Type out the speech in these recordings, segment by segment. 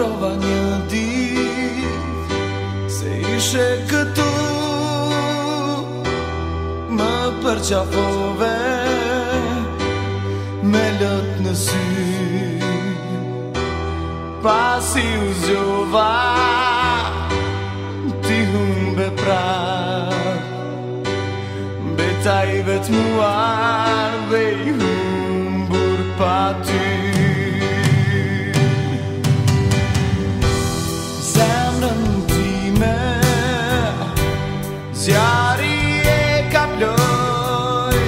trova një dit Se ishe këtu Më përqafove Me lët në sy Pasi u zjova Ti humbe pra Beta i vet muar Dhe i humbe siari e ka ploj,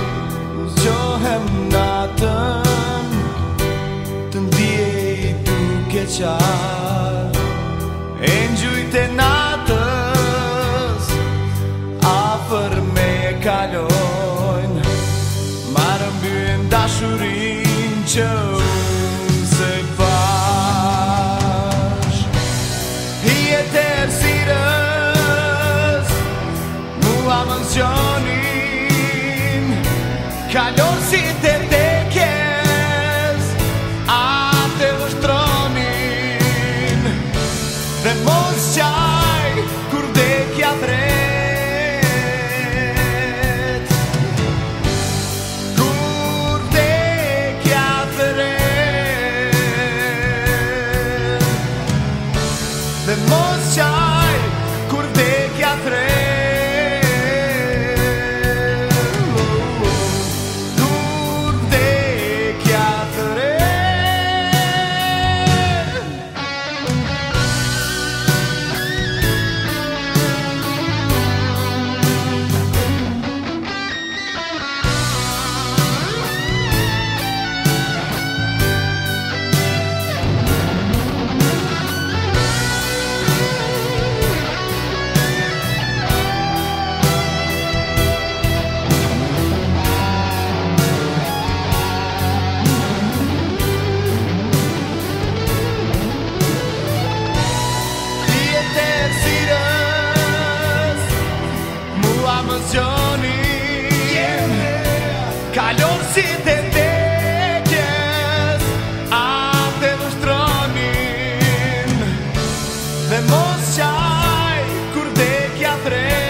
në zgjohem natën, të ndije i puk e qarë, e në gjyjt e natës, a për me kalojn kalojnë, ma dashurin, që unë se bashkë, hi e funksionin Kalon si të tekes A të ushtronin Dhe mos qaj Kur dekja vret Kur dekja vret Dhe mos qaj Kur dekja vret Δεν δέχεσαι Αν Δεν και ατρέ